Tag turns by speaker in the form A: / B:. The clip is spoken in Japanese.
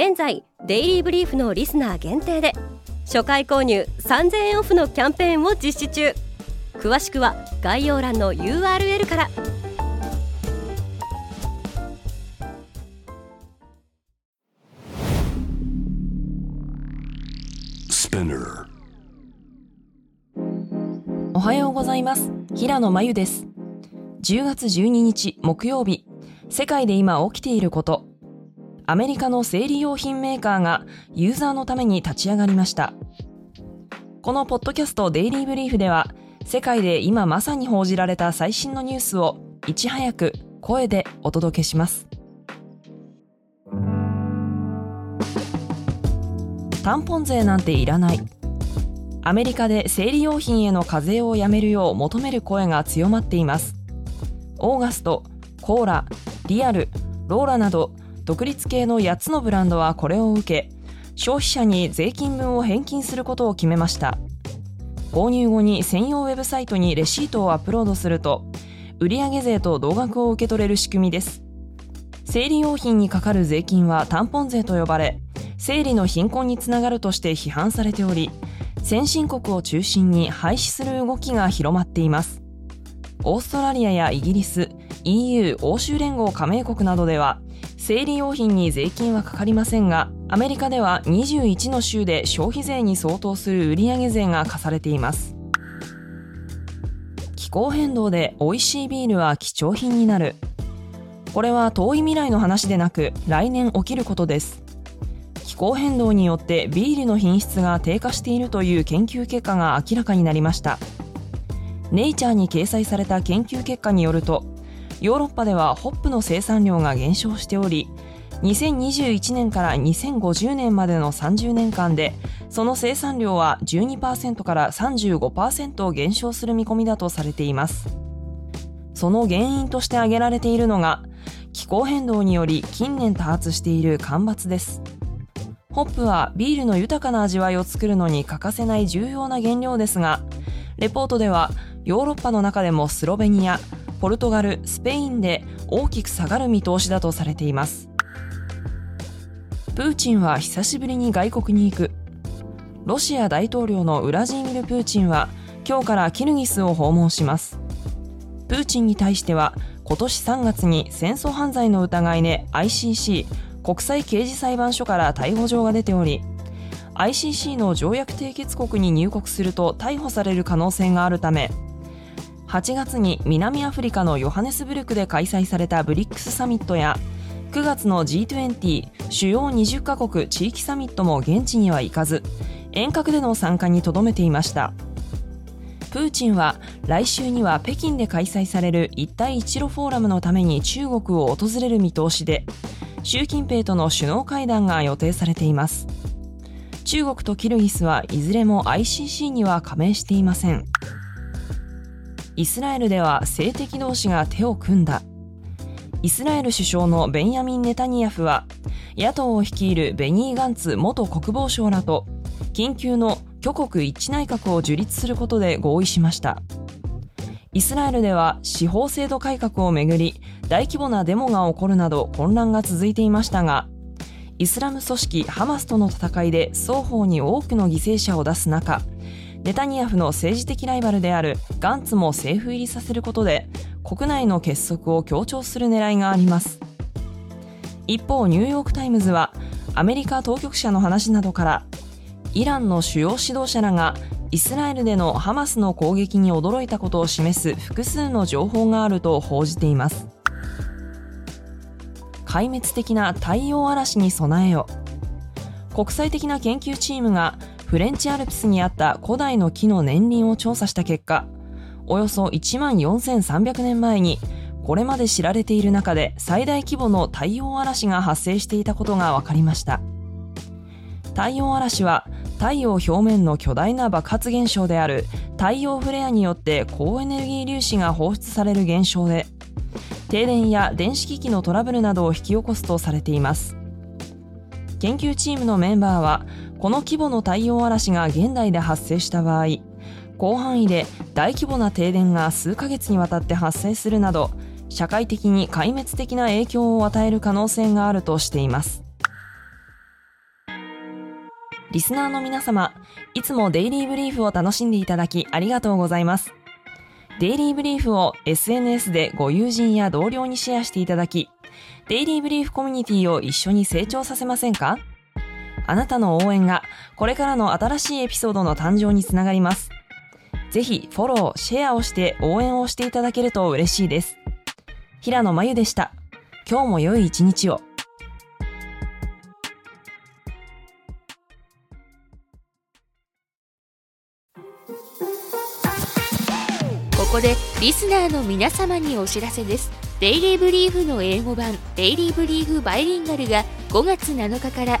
A: 現在デイリーブリーフのリスナー限定で初回購入3000円オフのキャンペーンを実施中。詳しくは概要欄の URL から。
B: おはようございます。平野真由です。10月12日木曜日。世界で今起きていることアメリカの生理用品メーカーがユーザーのために立ち上がりました。このポッドキャストデイリーブリーフでは、世界で今まさに報じられた最新のニュースをいち早く声でお届けします。タンポン税なんていらない。アメリカで生理用品への課税をやめるよう求める声が強まっています。オーガスト、コーラ、リアル、ローラなど独立系の8つのブランドはこれを受け消費者に税金分を返金することを決めました。購入後に専用ウェブサイトにレシートをアップロードすると売上税と同額を受け取れる仕組みです。生理用品にかかる税金はタンポン税と呼ばれ生理の貧困につながるとして批判されており先進国を中心に廃止する動きが広まっています。オーストラリアやイギリス EU 欧州連合加盟国などでは生理用品に税金はかかりませんがアメリカでは21の州で消費税に相当する売上税が課されています。気候変動で美味しいビールは貴重品になる。これは遠い未来の話でなく来年起きることです。気候変動によってビールの品質が低下しているという研究結果が明らかになりました。ネイチャーに掲載された研究結果によるとヨーロッパではホップの生産量が減少しており2021年から2050年までの30年間でその生産量は12%から35%減少する見込みだとされています。その原因として挙げられているのが気候変動により近年多発している干ばつです。ホップはビールの豊かな味わいを作るのに欠かせない重要な原料ですがレポートではヨーロッパの中でもスロベニアポルトガル、スペインで大きく下がる見通しだとされています。プーチンは久しぶりに外国に行く。ロシア大統領のウラジーミル・プーチンは今日からキルギスを訪問します。プーチンに対しては今年3月に戦争犯罪の疑いで ICC 国際刑事裁判所から逮捕状が出ており ICC の条約締結国に入国すると逮捕される可能性があるため8月に南アフリカのヨハネスブルクで開催されたブリックスサミットや9月の G20 主要20カ国地域サミットも現地には行かず遠隔での参加にとどめていました。プーチンは来週には北京で開催される一帯一路フォーラムのために中国を訪れる見通しで習近平との首脳会談が予定されています。中国とキルギスはいずれも ICC には加盟していません。イスラエルでは性的同士が手を組んだ。イスラエル首相のベンヤミン・ネタニヤフは野党を率いるベニー・ガンツ元国防相らと緊急の挙国一致内閣を樹立することで合意しました。イスラエルでは司法制度改革をめぐり大規模なデモが起こるなど混乱が続いていましたがイスラム組織ハマスとの戦いで双方に多くの犠牲者を出す中ネタニヤフの政治的ライバルであるガンツも政府入りさせることで国内の結束を強調する狙いがあります。一方ニューヨーク・タイムズはアメリカ当局者の話などからイランの主要指導者らがイスラエルでのハマスの攻撃に驚いたことを示す複数の情報があると報じています。壊滅的な太陽嵐に備えよ。国際的な研究チームがフレンチアルプスにあった古代の木の年輪を調査した結果、およそ1万4300年前に、これまで知られている中で最大規模の太陽嵐が発生していたことが分かりました。太陽嵐は太陽表面の巨大な爆発現象である太陽フレアによって高エネルギー粒子が放出される現象で停電や電子機器のトラブルなどを引き起こすとされています研究チームのメンバーはこの規模の太陽嵐が現代で発生した場合広範囲で大規模な停電が数ヶ月にわたって発生するなど社会的に壊滅的な影響を与える可能性があるとしています。リスナーの皆様いつもデイリーブリーフを楽しんでいただきありがとうございます。デイリーブリーフを SNS でご友人や同僚にシェアしていただきデイリーブリーフコミュニティを一緒に成長させませんか？あなたの応援がこれからの新しいエピソードの誕生につながります。ぜひフォロー、シェアをして応援をしていただけると嬉しいです。平野真由でした。今日も良い一日を。
C: ここでリスナーの皆様にお知らせです。 Daily Brief の英語版 Daily Brief Bilingual が5月7日から